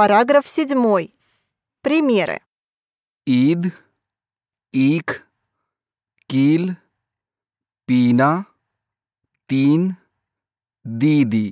Параграф 7. Примеры. ईद ईख कील पीना तीन दीदी